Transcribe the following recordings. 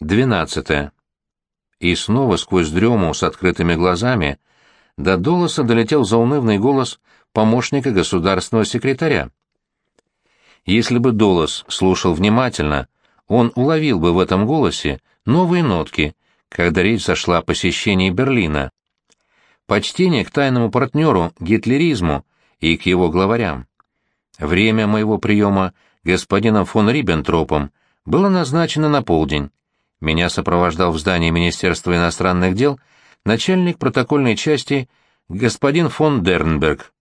12. И снова сквозь дрему с открытыми глазами до Долоса долетел заунывный голос помощника государственного секретаря. Если бы Долос слушал внимательно, он уловил бы в этом голосе новые нотки, когда речь зашла о посещении Берлина. Почтение к тайному партнеру, гитлеризму и к его главарям. Время моего приема господином фон Риббентропом было назначено на полдень. Меня сопровождал в здании Министерства иностранных дел начальник протокольной части господин фон Дернберг.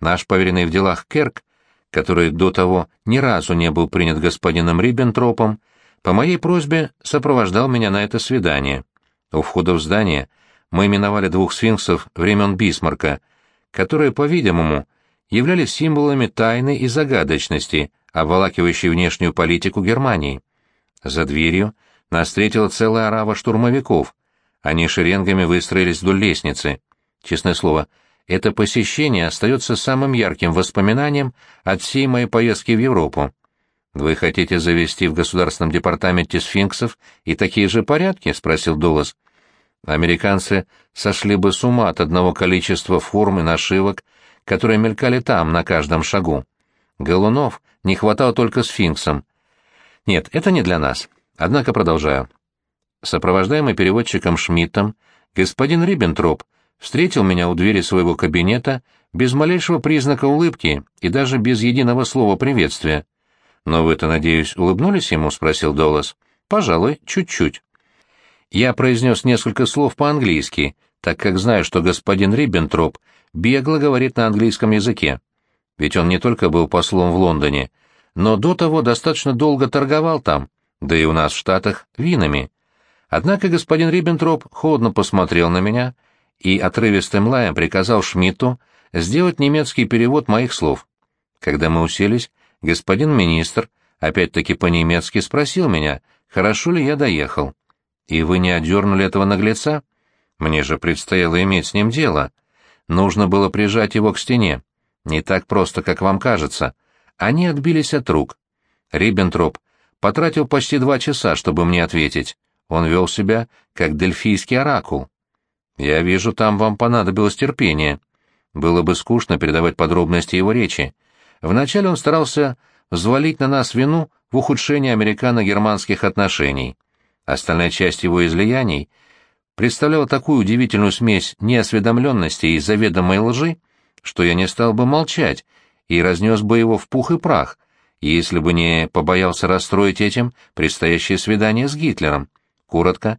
Наш поверенный в делах Керк, который до того ни разу не был принят господином Риббентропом, по моей просьбе сопровождал меня на это свидание. У входа в здание мы именовали двух сфинксов времен Бисмарка, которые, по-видимому, являлись символами тайны и загадочности, обволакивающей внешнюю политику Германии. За дверью нас встретила целая орава штурмовиков. Они шеренгами выстроились вдоль лестницы. Честное слово, это посещение остается самым ярким воспоминанием от всей моей поездки в Европу. «Вы хотите завести в Государственном департаменте сфинксов и такие же порядки?» — спросил Дулас. «Американцы сошли бы с ума от одного количества форм и нашивок, которые мелькали там на каждом шагу. Голунов не хватало только сфинксом. Нет, это не для нас. Однако продолжаю. Сопровождаемый переводчиком Шмидтом, господин Риббентроп встретил меня у двери своего кабинета без малейшего признака улыбки и даже без единого слова приветствия. «Но вы-то, надеюсь, улыбнулись ему?» — спросил Долос. «Пожалуй, чуть-чуть». Я произнес несколько слов по-английски, так как знаю, что господин Риббентроп бегло говорит на английском языке. Ведь он не только был послом в Лондоне, но до того достаточно долго торговал там, да и у нас в Штатах, винами. Однако господин Риббентроп холодно посмотрел на меня и отрывистым лаем приказал Шмидту сделать немецкий перевод моих слов. Когда мы уселись, господин министр, опять-таки по-немецки, спросил меня, хорошо ли я доехал. «И вы не отдернули этого наглеца? Мне же предстояло иметь с ним дело. Нужно было прижать его к стене. Не так просто, как вам кажется. Они отбились от рук. Риббентроп потратил почти два часа, чтобы мне ответить. Он вел себя, как дельфийский оракул. Я вижу, там вам понадобилось терпение. Было бы скучно передавать подробности его речи. Вначале он старался взвалить на нас вину в ухудшении американо-германских отношений. Остальная часть его излияний представляла такую удивительную смесь неосведомленности и заведомой лжи, что я не стал бы молчать и разнес бы его в пух и прах, если бы не побоялся расстроить этим предстоящее свидание с Гитлером. Коротко,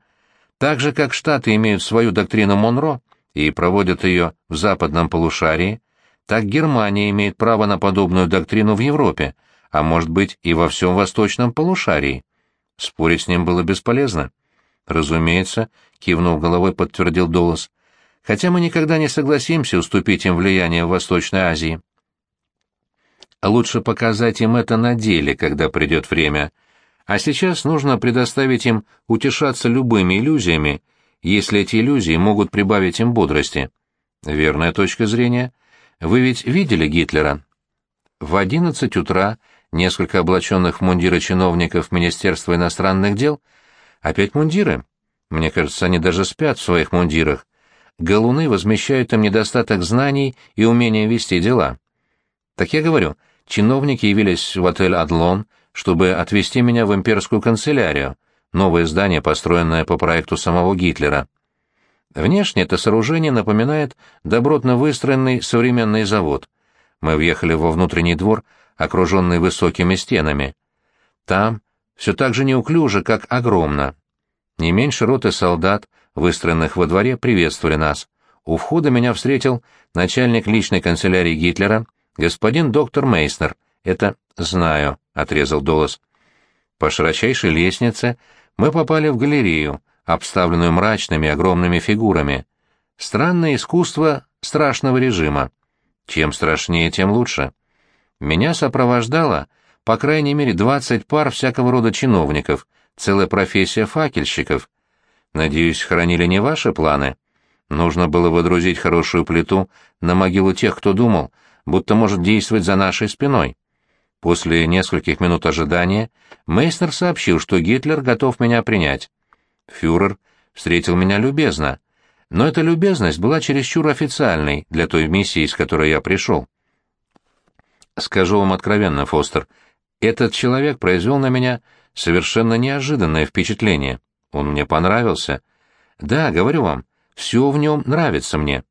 так же, как Штаты имеют свою доктрину Монро и проводят ее в западном полушарии, так Германия имеет право на подобную доктрину в Европе, а может быть и во всем восточном полушарии. Спорить с ним было бесполезно. Разумеется, кивнув головой, подтвердил Долос. Хотя мы никогда не согласимся уступить им влияние в Восточной Азии. Лучше показать им это на деле, когда придет время. А сейчас нужно предоставить им утешаться любыми иллюзиями, если эти иллюзии могут прибавить им бодрости. Верная точка зрения. Вы ведь видели Гитлера? В одиннадцать утра несколько облаченных в мундиры чиновников Министерства иностранных дел. Опять мундиры? Мне кажется, они даже спят в своих мундирах. Галуны возмещают им недостаток знаний и умения вести дела. Так я говорю, чиновники явились в отель «Адлон», чтобы отвезти меня в имперскую канцелярию, новое здание, построенное по проекту самого Гитлера. Внешне это сооружение напоминает добротно выстроенный современный завод. Мы въехали во внутренний двор, окруженный высокими стенами. Там все так же неуклюже, как огромно. Не меньше роты солдат, выстроенных во дворе, приветствовали нас. У входа меня встретил начальник личной канцелярии Гитлера, господин доктор Мейснер. Это знаю, отрезал Долос. По широчайшей лестнице мы попали в галерею, обставленную мрачными огромными фигурами. Странное искусство страшного режима. Чем страшнее, тем лучше. Меня сопровождало, по крайней мере, двадцать пар всякого рода чиновников, целая профессия факельщиков. Надеюсь, хранили не ваши планы? Нужно было выдрузить хорошую плиту на могилу тех, кто думал, будто может действовать за нашей спиной. После нескольких минут ожидания Мейснер сообщил, что Гитлер готов меня принять. Фюрер встретил меня любезно, но эта любезность была чересчур официальной для той миссии, с которой я пришел. Скажу вам откровенно, Фостер, этот человек произвел на меня совершенно неожиданное впечатление. Он мне понравился. Да, говорю вам, все в нем нравится мне.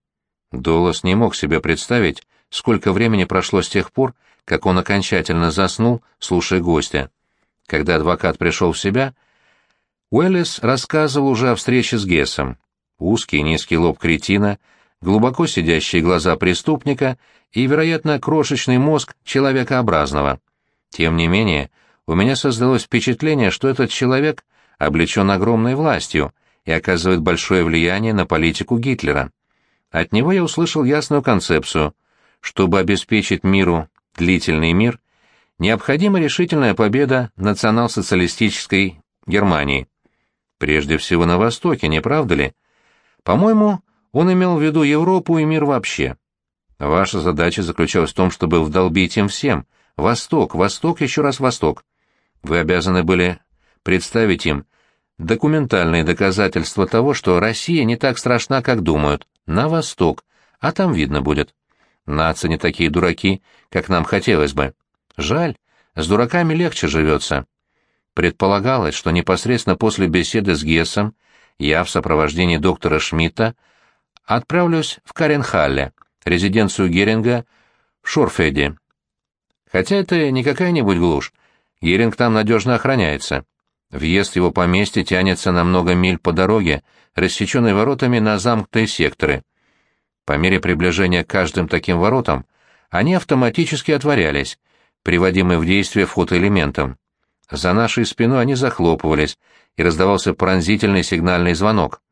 Долос не мог себе представить, сколько времени прошло с тех пор, как он окончательно заснул, слушая гостя. Когда адвокат пришел в себя, Уэллис рассказывал уже о встрече с Гессом. Узкий низкий лоб кретина, глубоко сидящие глаза преступника и, вероятно, крошечный мозг человекообразного. Тем не менее, у меня создалось впечатление, что этот человек облечен огромной властью и оказывает большое влияние на политику Гитлера. От него я услышал ясную концепцию. Чтобы обеспечить миру длительный мир, необходима решительная победа национал-социалистической Германии. Прежде всего на Востоке, не правда ли? По-моему, он имел в виду Европу и мир вообще. Ваша задача заключалась в том, чтобы вдолбить им всем. Восток, Восток, еще раз Восток. Вы обязаны были представить им документальные доказательства того, что Россия не так страшна, как думают, на Восток, а там видно будет. Нации не такие дураки, как нам хотелось бы. Жаль, с дураками легче живется. Предполагалось, что непосредственно после беседы с Гессом я в сопровождении доктора Шмидта отправлюсь в Каренхалле, резиденцию Геринга в Шорфеде. Хотя это не какая-нибудь глушь, Геринг там надежно охраняется. Въезд его поместья тянется на много миль по дороге, рассеченной воротами на замкнутые секторы. По мере приближения к каждым таким воротам они автоматически отворялись, приводимые в действие фотоэлементом. За нашей спиной они захлопывались, и раздавался пронзительный сигнальный звонок.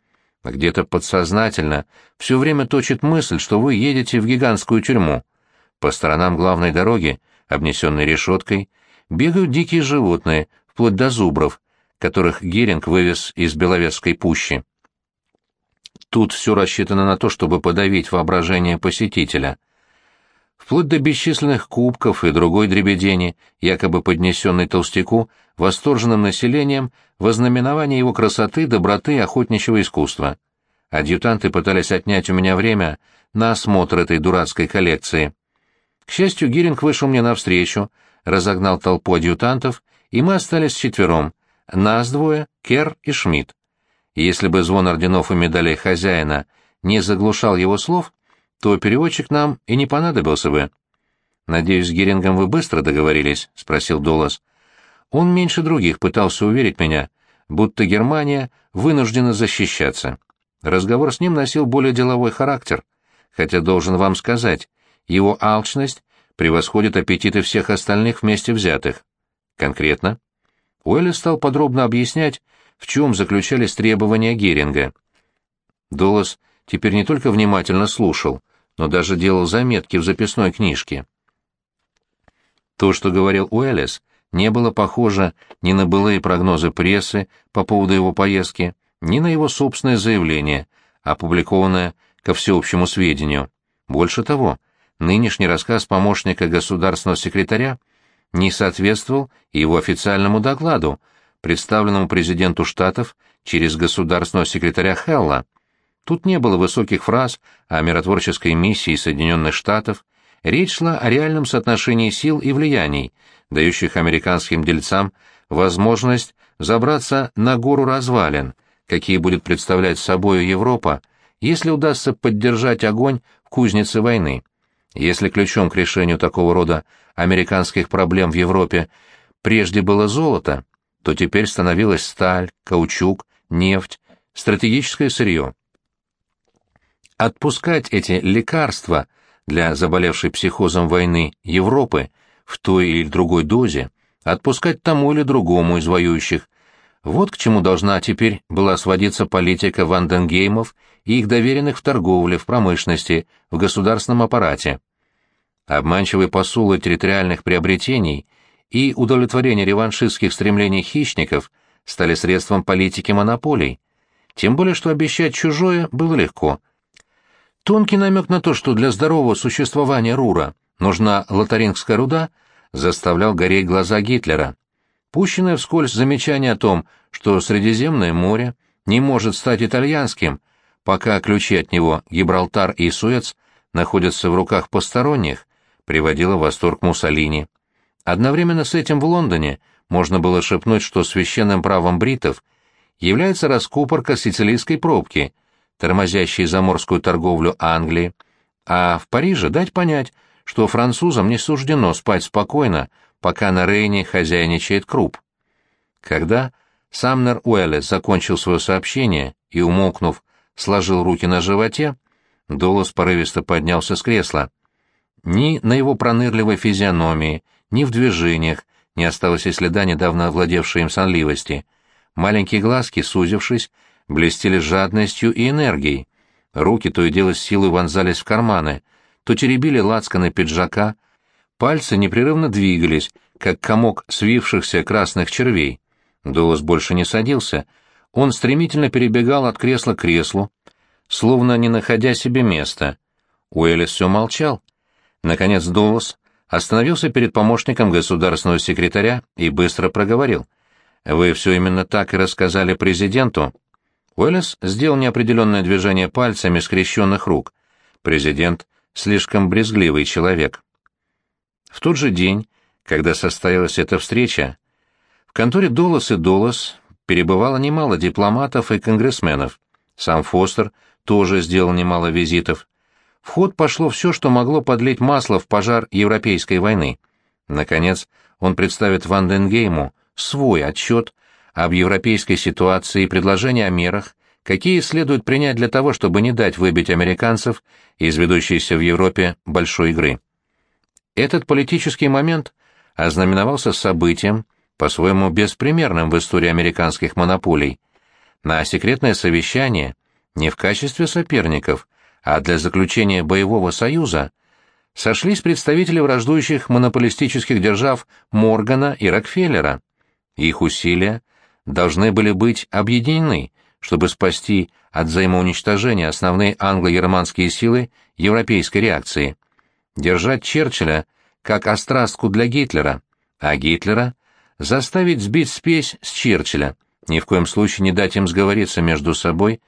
Где-то подсознательно все время точит мысль, что вы едете в гигантскую тюрьму. По сторонам главной дороги, обнесенной решеткой, бегают дикие животные, вплоть до зубров, которых Геринг вывез из Беловецкой пущи. Тут все рассчитано на то, чтобы подавить воображение посетителя — вплоть до бесчисленных кубков и другой дребедени, якобы поднесенной толстяку, восторженным населением во знаменование его красоты, доброты и охотничьего искусства. Адъютанты пытались отнять у меня время на осмотр этой дурацкой коллекции. К счастью, Гиринг вышел мне навстречу, разогнал толпу адъютантов, и мы остались четвером, нас двое, Кер и Шмидт. Если бы звон орденов и медалей хозяина не заглушал его слов, то переводчик нам и не понадобился бы. «Надеюсь, с Герингом вы быстро договорились?» — спросил Долос. Он меньше других пытался уверить меня, будто Германия вынуждена защищаться. Разговор с ним носил более деловой характер, хотя должен вам сказать, его алчность превосходит аппетиты всех остальных вместе взятых. Конкретно? Уэлли стал подробно объяснять, в чем заключались требования Геринга. Долос теперь не только внимательно слушал, но даже делал заметки в записной книжке. То, что говорил Уэллис, не было похоже ни на былые прогнозы прессы по поводу его поездки, ни на его собственное заявление, опубликованное ко всеобщему сведению. Больше того, нынешний рассказ помощника государственного секретаря не соответствовал его официальному докладу, представленному президенту Штатов через государственного секретаря Хелла. Тут не было высоких фраз о миротворческой миссии Соединенных Штатов, речь шла о реальном соотношении сил и влияний, дающих американским дельцам возможность забраться на гору развалин, какие будет представлять собою Европа, если удастся поддержать огонь в кузнице войны. Если ключом к решению такого рода американских проблем в Европе прежде было золото, то теперь становилась сталь, каучук, нефть, стратегическое сырье. Отпускать эти лекарства для заболевшей психозом войны Европы в той или другой дозе, отпускать тому или другому из воюющих, вот к чему должна теперь была сводиться политика Ванденгеймов и их доверенных в торговле, в промышленности, в государственном аппарате. Обманчивые посулы территориальных приобретений и удовлетворение реваншистских стремлений хищников стали средством политики монополий. Тем более, что обещать чужое было легко – Тонкий намек на то, что для здорового существования Рура нужна лотарингская руда, заставлял гореть глаза Гитлера. Пущенное вскользь замечание о том, что Средиземное море не может стать итальянским, пока ключи от него Гибралтар и Суэц находятся в руках посторонних, приводило в восторг Муссолини. Одновременно с этим в Лондоне можно было шепнуть, что священным правом бритов является раскупорка сицилийской пробки, тормозящей заморскую торговлю Англии, а в Париже дать понять, что французам не суждено спать спокойно, пока на Рейне хозяйничает Круп. Когда Самнер Уэллес закончил свое сообщение и, умолкнув, сложил руки на животе, Долос порывисто поднялся с кресла. Ни на его пронырливой физиономии, ни в движениях не осталось и следа недавно овладевшей им сонливости. Маленькие глазки, сузившись, блестели жадностью и энергией. Руки то и дело с силой вонзались в карманы, то теребили лацканы пиджака, пальцы непрерывно двигались, как комок свившихся красных червей. Долос больше не садился. Он стремительно перебегал от кресла к креслу, словно не находя себе места. Уэллис все молчал. Наконец Долос остановился перед помощником государственного секретаря и быстро проговорил. «Вы все именно так и рассказали президенту?» Уэллис сделал неопределенное движение пальцами скрещенных рук. Президент — слишком брезгливый человек. В тот же день, когда состоялась эта встреча, в конторе Долос и Долос перебывало немало дипломатов и конгрессменов. Сам Фостер тоже сделал немало визитов. В ход пошло все, что могло подлить масло в пожар Европейской войны. Наконец, он представит Ванденгейму свой отчет об европейской ситуации и предложения о мерах, какие следует принять для того, чтобы не дать выбить американцев из ведущейся в Европе большой игры. Этот политический момент ознаменовался событием, по-своему беспримерным в истории американских монополий. На секретное совещание, не в качестве соперников, а для заключения боевого союза, сошлись представители враждующих монополистических держав Моргана и Рокфеллера. Их усилия должны были быть объединены, чтобы спасти от взаимоуничтожения основные англо-германские силы европейской реакции. Держать Черчилля как острастку для Гитлера, а Гитлера заставить сбить спесь с Черчилля, ни в коем случае не дать им сговориться между собой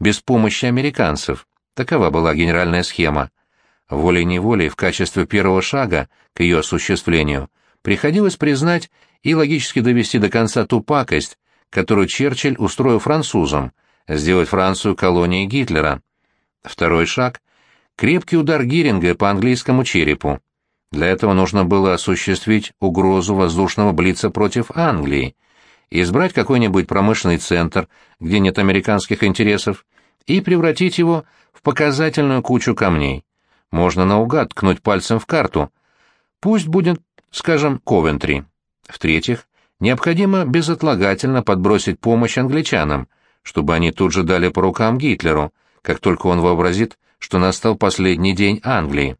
без помощи американцев. Такова была генеральная схема. Волей-неволей в качестве первого шага к ее осуществлению приходилось признать и логически довести до конца ту пакость, которую Черчилль устроил французам, сделать Францию колонией Гитлера. Второй шаг — крепкий удар Гиринга по английскому черепу. Для этого нужно было осуществить угрозу воздушного блица против Англии, избрать какой-нибудь промышленный центр, где нет американских интересов, и превратить его в показательную кучу камней. Можно наугад ткнуть пальцем в карту. Пусть будет, скажем, Ковентри. В-третьих, необходимо безотлагательно подбросить помощь англичанам, чтобы они тут же дали по рукам Гитлеру, как только он вообразит, что настал последний день Англии.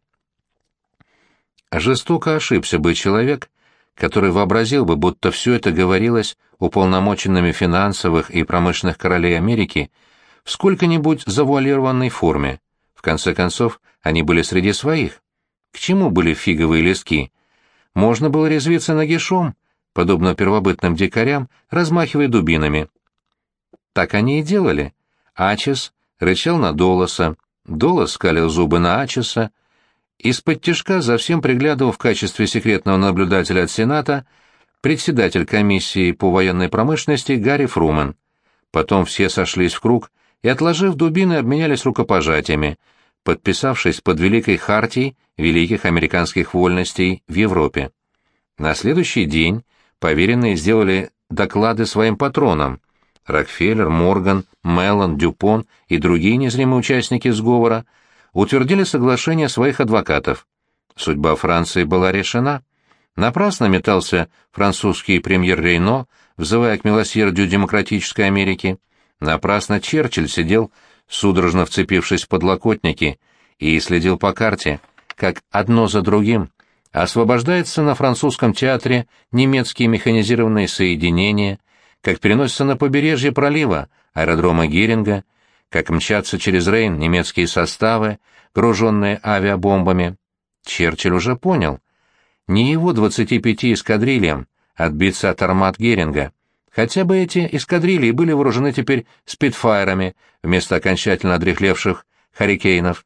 Жестоко ошибся бы человек, который вообразил бы, будто все это говорилось уполномоченными финансовых и промышленных королей Америки в сколько-нибудь завуалированной форме. В конце концов, они были среди своих. К чему были фиговые листки? Можно было резвиться нагишом, подобно первобытным дикарям, размахивая дубинами. Так они и делали. Ачес рычал на Долоса, Долос скалил зубы на Ачеса, из-под тяжка за всем приглядывал в качестве секретного наблюдателя от Сената председатель комиссии по военной промышленности Гарри Фрумен. Потом все сошлись в круг и, отложив дубины, обменялись рукопожатиями, подписавшись под Великой Хартией великих американских вольностей в Европе. На следующий день поверенные сделали доклады своим патронам. Рокфеллер, Морган, Меллон, Дюпон и другие незримые участники сговора – утвердили соглашение своих адвокатов. Судьба Франции была решена. Напрасно метался французский премьер Рейно, взывая к милосердию демократической Америки. Напрасно Черчилль сидел, судорожно вцепившись в подлокотники, и следил по карте, как одно за другим освобождается на французском театре немецкие механизированные соединения, как переносятся на побережье пролива аэродрома Геринга, как мчатся через Рейн немецкие составы, груженные авиабомбами. Черчилль уже понял. Не его 25 эскадрильям отбиться от армат Геринга, Хотя бы эти эскадрильи были вооружены теперь спидфайрами вместо окончательно одрехлевших «Харрикейнов».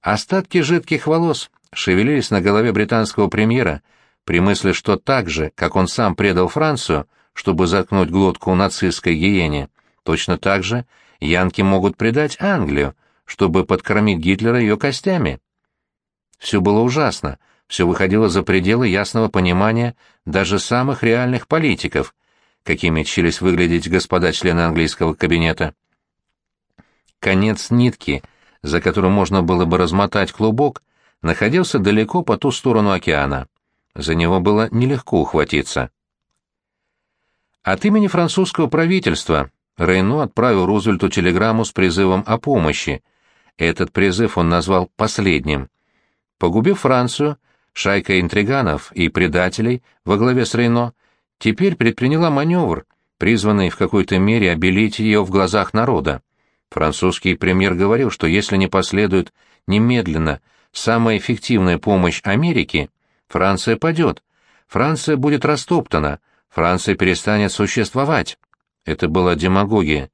Остатки жидких волос шевелились на голове британского премьера при мысли, что так же, как он сам предал Францию, чтобы заткнуть глотку нацистской гиене, точно так же янки могут предать Англию, чтобы подкормить Гитлера ее костями. Все было ужасно, все выходило за пределы ясного понимания даже самых реальных политиков, какими чились выглядеть господа члены английского кабинета. Конец нитки, за которую можно было бы размотать клубок, находился далеко по ту сторону океана. За него было нелегко ухватиться. От имени французского правительства Рейно отправил Рузвельту телеграмму с призывом о помощи. Этот призыв он назвал последним. Погубив Францию, шайка интриганов и предателей во главе с Рейно теперь предприняла маневр, призванный в какой-то мере обелить ее в глазах народа. Французский премьер говорил, что если не последует немедленно самая эффективная помощь Америке, Франция падет, Франция будет растоптана, Франция перестанет существовать. Это была демагогия.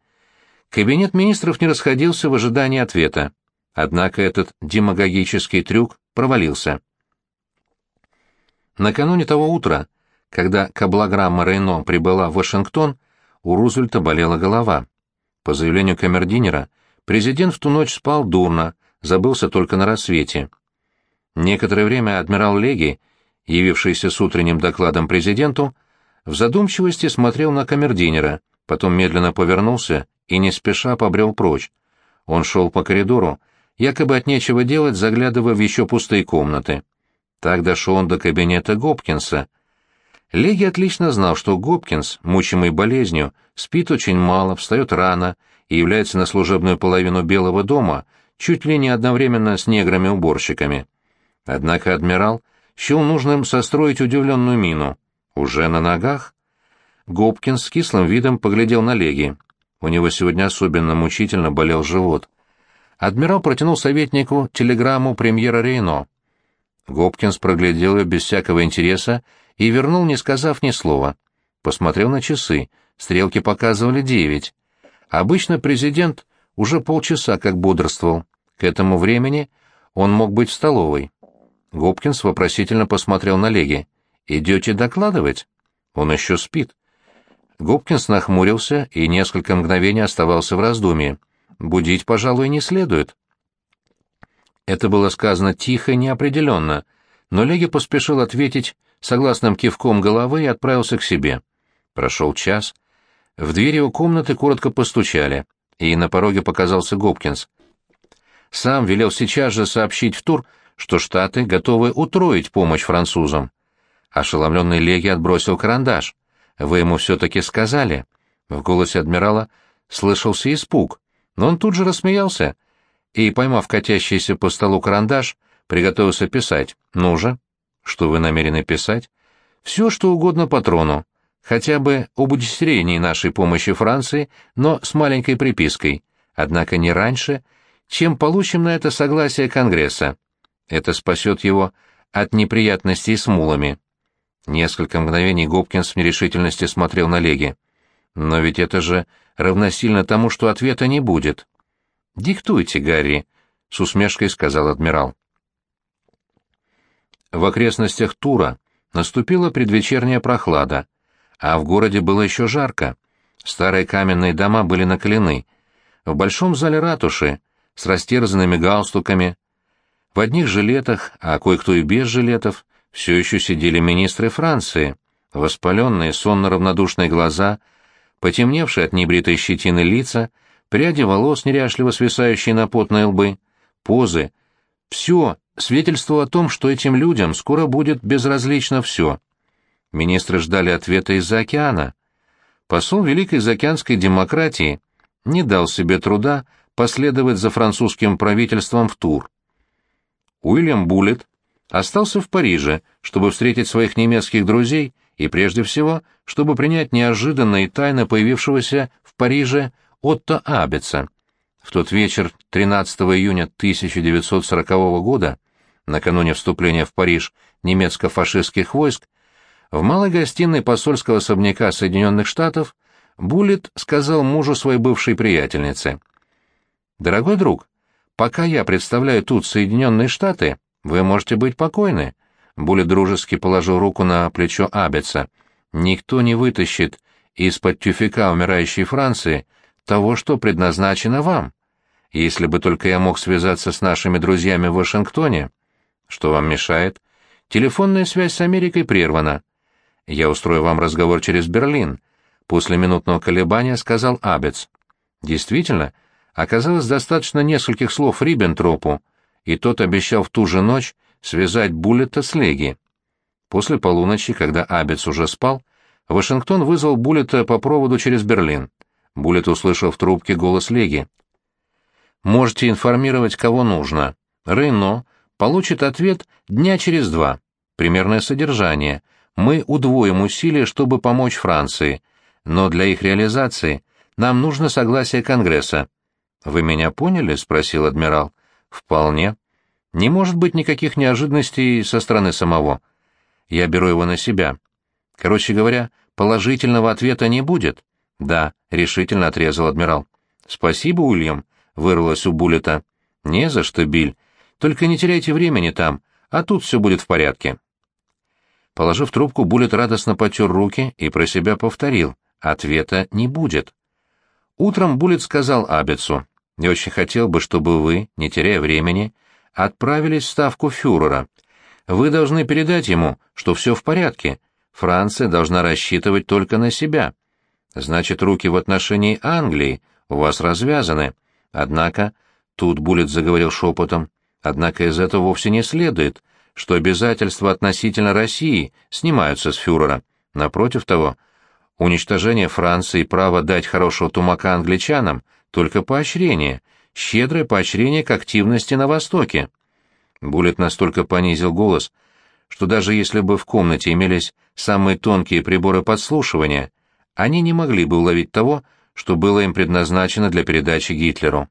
Кабинет министров не расходился в ожидании ответа. Однако этот демагогический трюк провалился. Накануне того утра, когда каблограмма Рейно прибыла в Вашингтон, у Рузвельта болела голова. По заявлению камердинера, президент в ту ночь спал дурно, забылся только на рассвете. Некоторое время адмирал Леги, явившийся с утренним докладом президенту, в задумчивости смотрел на камердинера, потом медленно повернулся и не спеша побрел прочь. Он шел по коридору, якобы от нечего делать, заглядывая в еще пустые комнаты. Так дошел он до кабинета Гопкинса. Леги отлично знал, что Гопкинс, мучимый болезнью, спит очень мало, встает рано и является на служебную половину Белого дома чуть ли не одновременно с неграми-уборщиками. Однако адмирал счел нужным состроить удивленную мину. Уже на ногах? Гопкинс с кислым видом поглядел на Леги. У него сегодня особенно мучительно болел живот. Адмирал протянул советнику телеграмму премьера Рейно. Гопкинс проглядел ее без всякого интереса и вернул, не сказав ни слова. Посмотрел на часы. Стрелки показывали девять. Обычно президент уже полчаса как бодрствовал. К этому времени он мог быть в столовой. Гопкинс вопросительно посмотрел на Леги. «Идете докладывать?» «Он еще спит». Губкинс нахмурился и несколько мгновений оставался в раздумье. Будить, пожалуй, не следует. Это было сказано тихо и неопределенно, но Леги поспешил ответить согласным кивком головы и отправился к себе. Прошел час. В дверь его комнаты коротко постучали, и на пороге показался Гопкинс. Сам велел сейчас же сообщить в тур, что Штаты готовы утроить помощь французам. Ошеломленный Леги отбросил карандаш. Вы ему все-таки сказали?» В голосе адмирала слышался испуг, но он тут же рассмеялся и, поймав катящийся по столу карандаш, приготовился писать. «Ну же, что вы намерены писать?» «Все, что угодно патрону, хотя бы об удестерении нашей помощи Франции, но с маленькой припиской, однако не раньше, чем получим на это согласие Конгресса. Это спасет его от неприятностей с мулами». Несколько мгновений Гопкинс в нерешительности смотрел на Леги. «Но ведь это же равносильно тому, что ответа не будет». «Диктуйте, Гарри», — с усмешкой сказал адмирал. В окрестностях Тура наступила предвечерняя прохлада, а в городе было еще жарко. Старые каменные дома были накалены. В большом зале ратуши, с растерзанными галстуками, в одних жилетах, а кое-кто и без жилетов, все еще сидели министры Франции, воспаленные, сонно-равнодушные глаза, потемневшие от небритой щетины лица, пряди волос, неряшливо свисающие на потные лбы, позы. Все свидетельствовало о том, что этим людям скоро будет безразлично все. Министры ждали ответа из-за океана. Посол Великой Заокеанской демократии не дал себе труда последовать за французским правительством в тур. Уильям Буллет остался в Париже, чтобы встретить своих немецких друзей и, прежде всего, чтобы принять неожиданно и тайно появившегося в Париже Отто Абеца. В тот вечер 13 июня 1940 года, накануне вступления в Париж немецко-фашистских войск, в малой гостиной посольского особняка Соединенных Штатов Буллет сказал мужу своей бывшей приятельнице. «Дорогой друг, пока я представляю тут Соединенные Штаты, вы можете быть покойны». Буллет дружески положил руку на плечо Абеца. «Никто не вытащит из-под тюфика умирающей Франции того, что предназначено вам. Если бы только я мог связаться с нашими друзьями в Вашингтоне. Что вам мешает? Телефонная связь с Америкой прервана. Я устрою вам разговор через Берлин. После минутного колебания сказал Абец. Действительно, оказалось достаточно нескольких слов Риббентропу, и тот обещал в ту же ночь связать Буллета с Леги. После полуночи, когда Абец уже спал, Вашингтон вызвал Буллета по проводу через Берлин. Буллет услышал в трубке голос Леги. «Можете информировать, кого нужно. Рейно получит ответ дня через два. Примерное содержание. Мы удвоим усилия, чтобы помочь Франции, но для их реализации нам нужно согласие Конгресса. «Вы меня поняли?» — спросил адмирал. «Вполне. Не может быть никаких неожиданностей со стороны самого. Я беру его на себя. Короче говоря, положительного ответа не будет». «Да», — решительно отрезал адмирал. «Спасибо, Уильям», — вырвалось у Буллета. «Не за что, Биль. Только не теряйте времени там, а тут все будет в порядке». Положив трубку, Буллет радостно потер руки и про себя повторил. Ответа не будет. Утром Буллет сказал Абецу, «Я очень хотел бы, чтобы вы, не теряя времени, отправились в ставку фюрера. Вы должны передать ему, что все в порядке. Франция должна рассчитывать только на себя. Значит, руки в отношении Англии у вас развязаны. Однако, тут Буллет заговорил шепотом, однако из этого вовсе не следует, что обязательства относительно России снимаются с фюрера. Напротив того, Уничтожение Франции и право дать хорошего тумака англичанам — только поощрение, щедрое поощрение к активности на Востоке. Буллет настолько понизил голос, что даже если бы в комнате имелись самые тонкие приборы подслушивания, они не могли бы уловить того, что было им предназначено для передачи Гитлеру.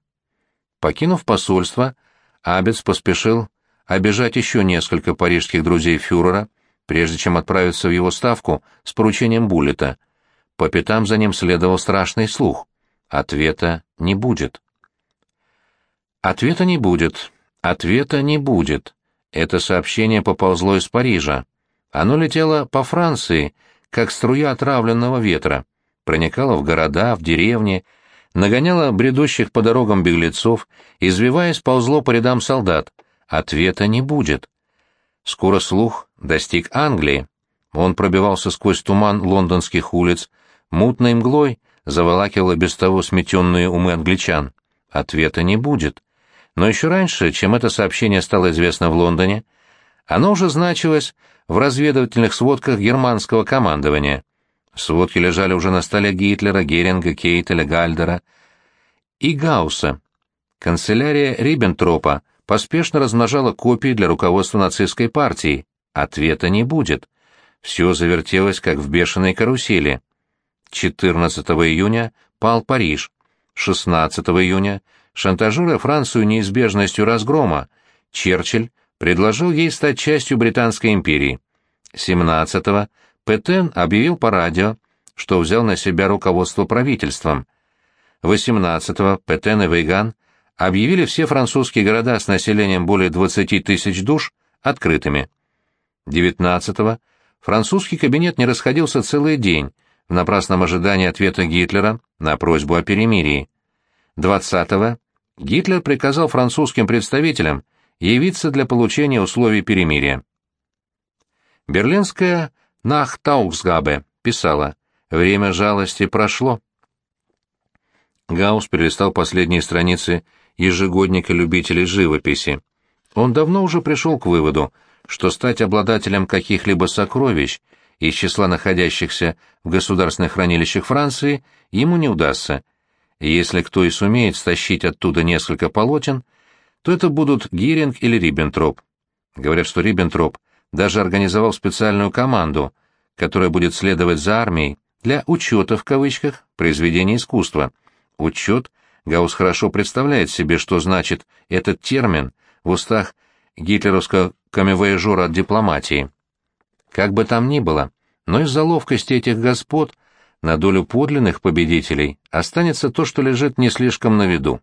Покинув посольство, Абец поспешил обижать еще несколько парижских друзей фюрера, прежде чем отправиться в его ставку с поручением Буллета — по пятам за ним следовал страшный слух. Ответа не будет. Ответа не будет. Ответа не будет. Это сообщение поползло из Парижа. Оно летело по Франции, как струя отравленного ветра, проникало в города, в деревни, нагоняло бредущих по дорогам беглецов, извиваясь, ползло по рядам солдат. Ответа не будет. Скоро слух достиг Англии. Он пробивался сквозь туман лондонских улиц, мутной мглой заволакивала без того сметенные умы англичан. Ответа не будет. Но еще раньше, чем это сообщение стало известно в Лондоне, оно уже значилось в разведывательных сводках германского командования. Сводки лежали уже на столе Гитлера, Геринга, Кейтеля, Гальдера и Гаусса. Канцелярия Риббентропа поспешно размножала копии для руководства нацистской партии. Ответа не будет. Все завертелось, как в бешеной карусели. 14 июня пал Париж. 16 июня, шантажируя Францию неизбежностью разгрома, Черчилль предложил ей стать частью Британской империи. 17-го Петен объявил по радио, что взял на себя руководство правительством. 18-го Петен и Вейган объявили все французские города с населением более 20 тысяч душ открытыми. 19-го французский кабинет не расходился целый день, в напрасном ожидании ответа Гитлера на просьбу о перемирии. 20-го Гитлер приказал французским представителям явиться для получения условий перемирия. Берлинская Нахтауксгабе писала «Время жалости прошло». Гаус перелистал последние страницы ежегодника любителей живописи. Он давно уже пришел к выводу, что стать обладателем каких-либо сокровищ – из числа находящихся в государственных хранилищах Франции ему не удастся. Если кто и сумеет стащить оттуда несколько полотен, то это будут Гиринг или Риббентроп. Говорят, что Риббентроп даже организовал специальную команду, которая будет следовать за армией для «учета» в кавычках произведения искусства. Учет Гаус хорошо представляет себе, что значит этот термин в устах гитлеровского камевояжера от дипломатии. Как бы там ни было, но из-за ловкости этих господ на долю подлинных победителей останется то, что лежит не слишком на виду.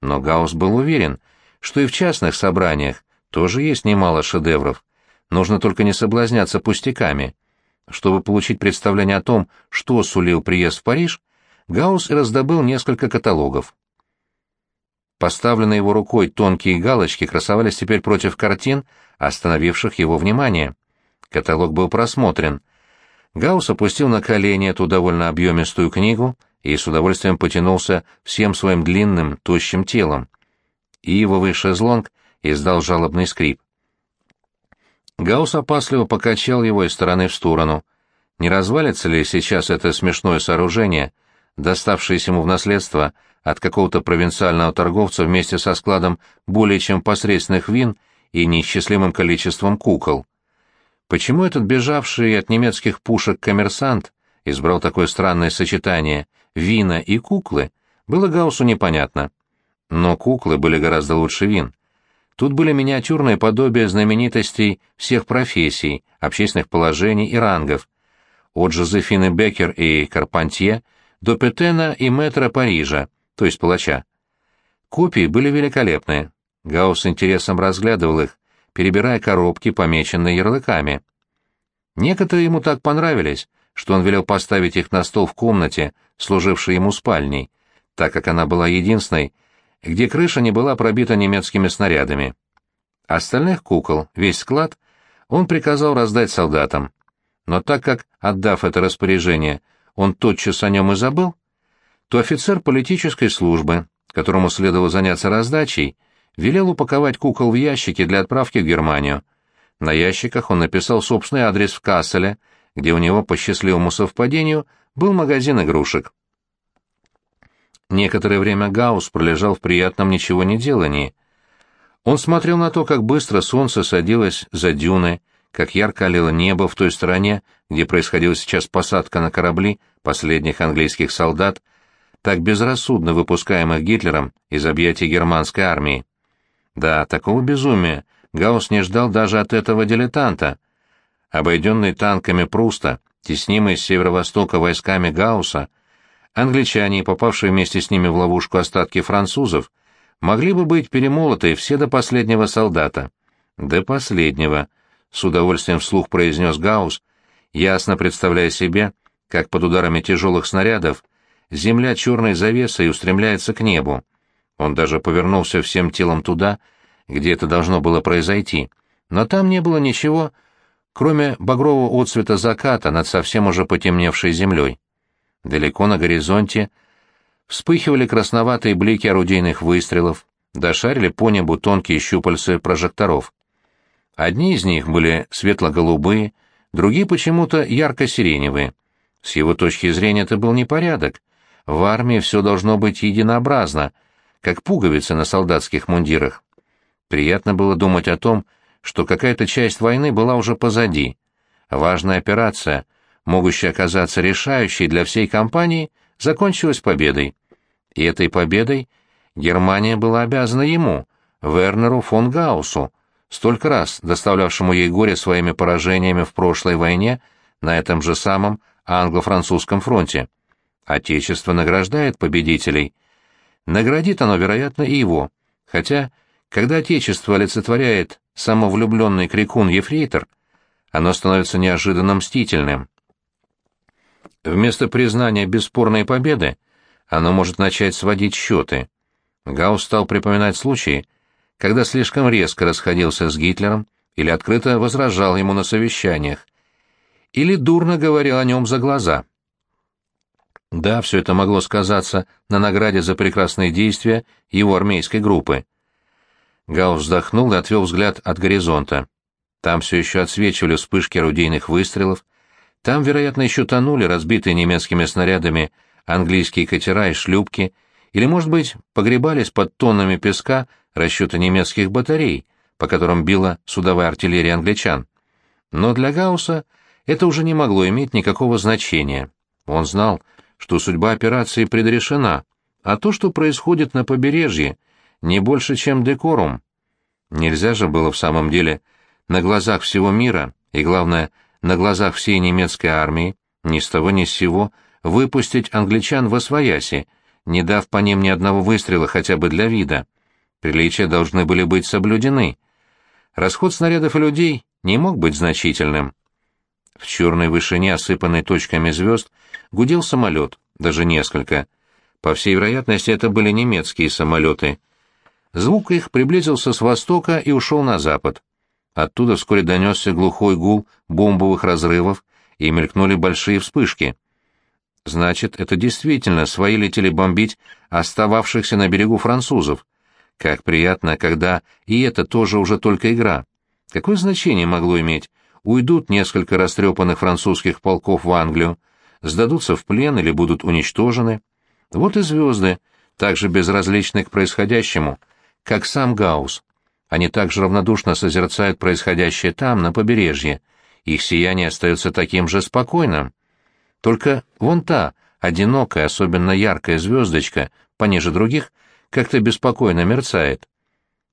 Но Гаусс был уверен, что и в частных собраниях тоже есть немало шедевров. Нужно только не соблазняться пустяками. Чтобы получить представление о том, что сулил приезд в Париж, Гаусс раздобыл несколько каталогов. Поставленные его рукой тонкие галочки красовались теперь против картин, остановивших его внимание. Каталог был просмотрен. Гаусс опустил на колени эту довольно объемистую книгу и с удовольствием потянулся всем своим длинным, тощим телом. Ивовый шезлонг издал жалобный скрип. Гаусс опасливо покачал его из стороны в сторону. Не развалится ли сейчас это смешное сооружение, доставшееся ему в наследство от какого-то провинциального торговца вместе со складом более чем посредственных вин и неисчислимым количеством кукол? Почему этот бежавший от немецких пушек коммерсант избрал такое странное сочетание вина и куклы, было Гауссу непонятно. Но куклы были гораздо лучше вин. Тут были миниатюрные подобия знаменитостей всех профессий, общественных положений и рангов, от Жозефины Беккер и Карпантье до Петена и Метра Парижа, то есть палача. Копии были великолепные. Гаусс с интересом разглядывал их, перебирая коробки, помеченные ярлыками. Некоторые ему так понравились, что он велел поставить их на стол в комнате, служившей ему спальней, так как она была единственной, где крыша не была пробита немецкими снарядами. Остальных кукол, весь склад, он приказал раздать солдатам. Но так как, отдав это распоряжение, он тотчас о нем и забыл, то офицер политической службы, которому следовало заняться раздачей, велел упаковать кукол в ящики для отправки в Германию. На ящиках он написал собственный адрес в Касселе, где у него, по счастливому совпадению, был магазин игрушек. Некоторое время Гаусс пролежал в приятном ничего не делании. Он смотрел на то, как быстро солнце садилось за дюны, как ярко олело небо в той стороне, где происходила сейчас посадка на корабли последних английских солдат, так безрассудно выпускаемых Гитлером из объятий германской армии. Да, такого безумия Гаусс не ждал даже от этого дилетанта. Обойденный танками Пруста, теснимый с северо-востока войсками Гаусса, Англичане, попавшие вместе с ними в ловушку остатки французов, могли бы быть перемолоты все до последнего солдата. До последнего, с удовольствием вслух произнес Гаус, ясно представляя себе, как под ударами тяжелых снарядов земля черной завесой устремляется к небу. Он даже повернулся всем телом туда, где это должно было произойти, но там не было ничего, кроме багрового отцвета заката над совсем уже потемневшей землей. Далеко на горизонте вспыхивали красноватые блики орудийных выстрелов, дошарили по небу тонкие щупальцы прожекторов. Одни из них были светло-голубые, другие почему-то ярко-сиреневые. С его точки зрения это был непорядок. В армии все должно быть единообразно, как пуговицы на солдатских мундирах. Приятно было думать о том, что какая-то часть войны была уже позади. Важная операция — могущая оказаться решающей для всей кампании, закончилась победой. И этой победой Германия была обязана ему, Вернеру фон Гауссу, столько раз доставлявшему ей горе своими поражениями в прошлой войне на этом же самом англо-французском фронте. Отечество награждает победителей. Наградит оно, вероятно, и его, хотя, когда Отечество олицетворяет самовлюбленный крикун-ефрейтор, оно становится неожиданно мстительным. Вместо признания бесспорной победы оно может начать сводить счеты. Гаусс стал припоминать случаи, когда слишком резко расходился с Гитлером или открыто возражал ему на совещаниях, или дурно говорил о нем за глаза. Да, все это могло сказаться на награде за прекрасные действия его армейской группы. Гаусс вздохнул и отвел взгляд от горизонта. Там все еще отсвечивали вспышки орудийных выстрелов, там, вероятно, еще тонули разбитые немецкими снарядами английские катера и шлюпки, или, может быть, погребались под тоннами песка расчеты немецких батарей, по которым била судовая артиллерия англичан. Но для Гаусса это уже не могло иметь никакого значения. Он знал, что судьба операции предрешена, а то, что происходит на побережье, не больше, чем декорум. Нельзя же было в самом деле на глазах всего мира, и, главное, на глазах всей немецкой армии, ни с того ни с сего, выпустить англичан в Освояси, не дав по ним ни одного выстрела хотя бы для вида. Приличия должны были быть соблюдены. Расход снарядов и людей не мог быть значительным. В черной вышине, осыпанной точками звезд, гудел самолет, даже несколько. По всей вероятности, это были немецкие самолеты. Звук их приблизился с востока и ушел на запад. Оттуда вскоре донесся глухой гул бомбовых разрывов и мелькнули большие вспышки. Значит, это действительно свои летели бомбить остававшихся на берегу французов. Как приятно, когда и это тоже уже только игра. Какое значение могло иметь? Уйдут несколько растрепанных французских полков в Англию, сдадутся в плен или будут уничтожены. Вот и звезды, также безразличны к происходящему, как сам Гаусс. Они также равнодушно созерцают происходящее там, на побережье. Их сияние остается таким же спокойным. Только вон та, одинокая, особенно яркая звездочка, пониже других, как-то беспокойно мерцает.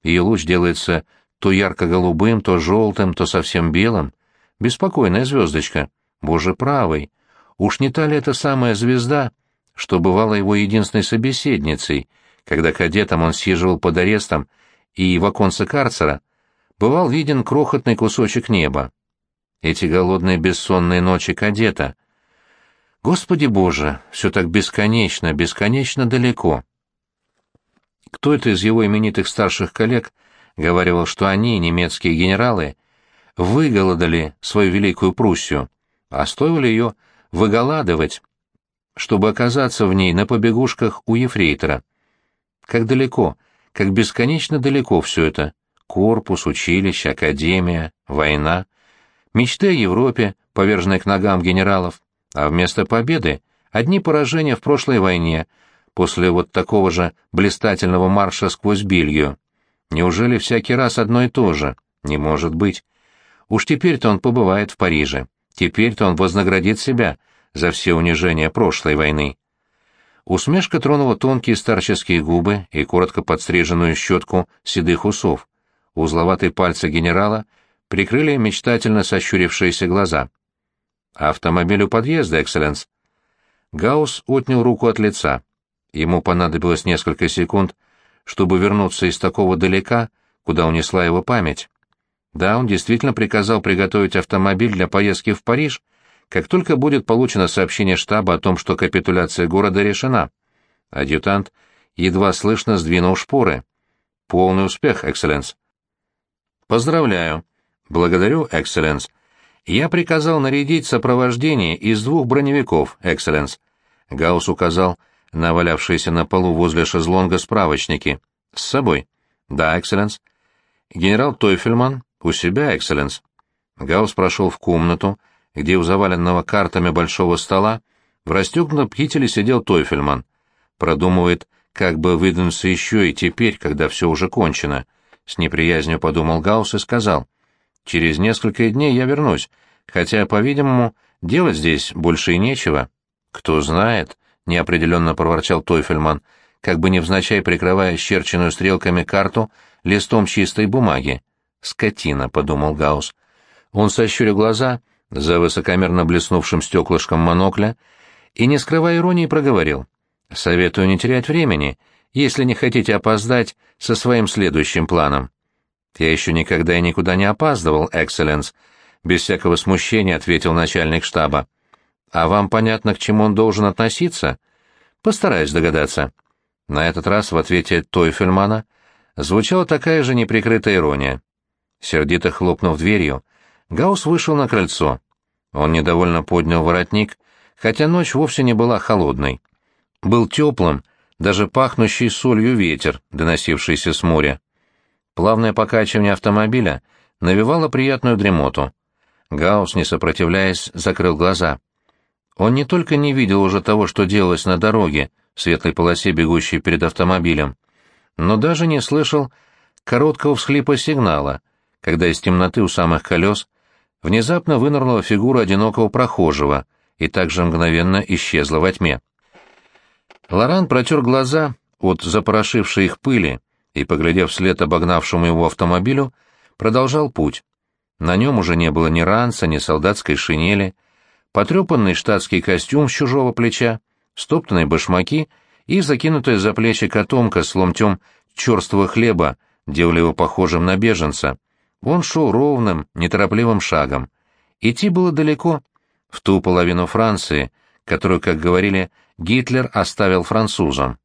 Ее луч делается то ярко-голубым, то желтым, то совсем белым. Беспокойная звездочка. Боже правый. Уж не та ли эта самая звезда, что бывала его единственной собеседницей, когда кадетом он съезжал под арестом и в оконце карцера, бывал виден крохотный кусочек неба. Эти голодные бессонные ночи кадета. Господи Боже, все так бесконечно, бесконечно далеко. Кто-то из его именитых старших коллег говорил, что они, немецкие генералы, выголодали свою Великую Пруссию, а стоило ее выголадывать, чтобы оказаться в ней на побегушках у ефрейтора. Как далеко, как бесконечно далеко все это. Корпус, училище, академия, война. Мечты о Европе, поверженной к ногам генералов, а вместо победы одни поражения в прошлой войне — после вот такого же блистательного марша сквозь Бельгию. Неужели всякий раз одно и то же? Не может быть. Уж теперь-то он побывает в Париже. Теперь-то он вознаградит себя за все унижения прошлой войны. Усмешка тронула тонкие старческие губы и коротко подстриженную щетку седых усов. Узловатые пальцы генерала прикрыли мечтательно сощурившиеся глаза. «Автомобиль у подъезда, экселленс». Гаус отнял руку от лица. Ему понадобилось несколько секунд, чтобы вернуться из такого далека, куда унесла его память. Да, он действительно приказал приготовить автомобиль для поездки в Париж, как только будет получено сообщение штаба о том, что капитуляция города решена. Адъютант едва слышно сдвинул шпоры. Полный успех, экселленс. Поздравляю. Благодарю, экселленс. Я приказал нарядить сопровождение из двух броневиков, экселленс. Гаус указал на валявшиеся на полу возле шезлонга справочники. «С собой?» «Да, экселленс». «Генерал Тойфельман?» «У себя, экселленс». Гаус прошел в комнату, где у заваленного картами большого стола в расстегнутом кителе сидел Тойфельман. Продумывает, как бы выдвинуться еще и теперь, когда все уже кончено. С неприязнью подумал Гаус и сказал, «Через несколько дней я вернусь, хотя, по-видимому, делать здесь больше и нечего. Кто знает, — неопределенно проворчал Тойфельман, как бы невзначай прикрывая щерченную стрелками карту листом чистой бумаги. «Скотина», — подумал Гаус. Он сощурил глаза за высокомерно блеснувшим стеклышком монокля и, не скрывая иронии, проговорил. «Советую не терять времени, если не хотите опоздать со своим следующим планом». «Я еще никогда и никуда не опаздывал, экселленс», — без всякого смущения ответил начальник штаба. А вам понятно, к чему он должен относиться? Постараюсь догадаться. На этот раз в ответе Тойфельмана звучала такая же неприкрытая ирония. Сердито хлопнув дверью, Гаус вышел на крыльцо. Он недовольно поднял воротник, хотя ночь вовсе не была холодной. Был теплым, даже пахнущий солью ветер, доносившийся с моря. Плавное покачивание автомобиля навевало приятную дремоту. Гаус, не сопротивляясь, закрыл глаза. Он не только не видел уже того, что делалось на дороге, в светлой полосе, бегущей перед автомобилем, но даже не слышал короткого всхлипа сигнала, когда из темноты у самых колес внезапно вынырнула фигура одинокого прохожего и также мгновенно исчезла во тьме. Лоран протер глаза от запорошившей их пыли и, поглядев вслед обогнавшему его автомобилю, продолжал путь. На нем уже не было ни ранца, ни солдатской шинели, потрепанный штатский костюм с чужого плеча, стоптанные башмаки и закинутая за плечи котомка с ломтем черствого хлеба делали его похожим на беженца. Он шел ровным, неторопливым шагом. Идти было далеко, в ту половину Франции, которую, как говорили, Гитлер оставил французам.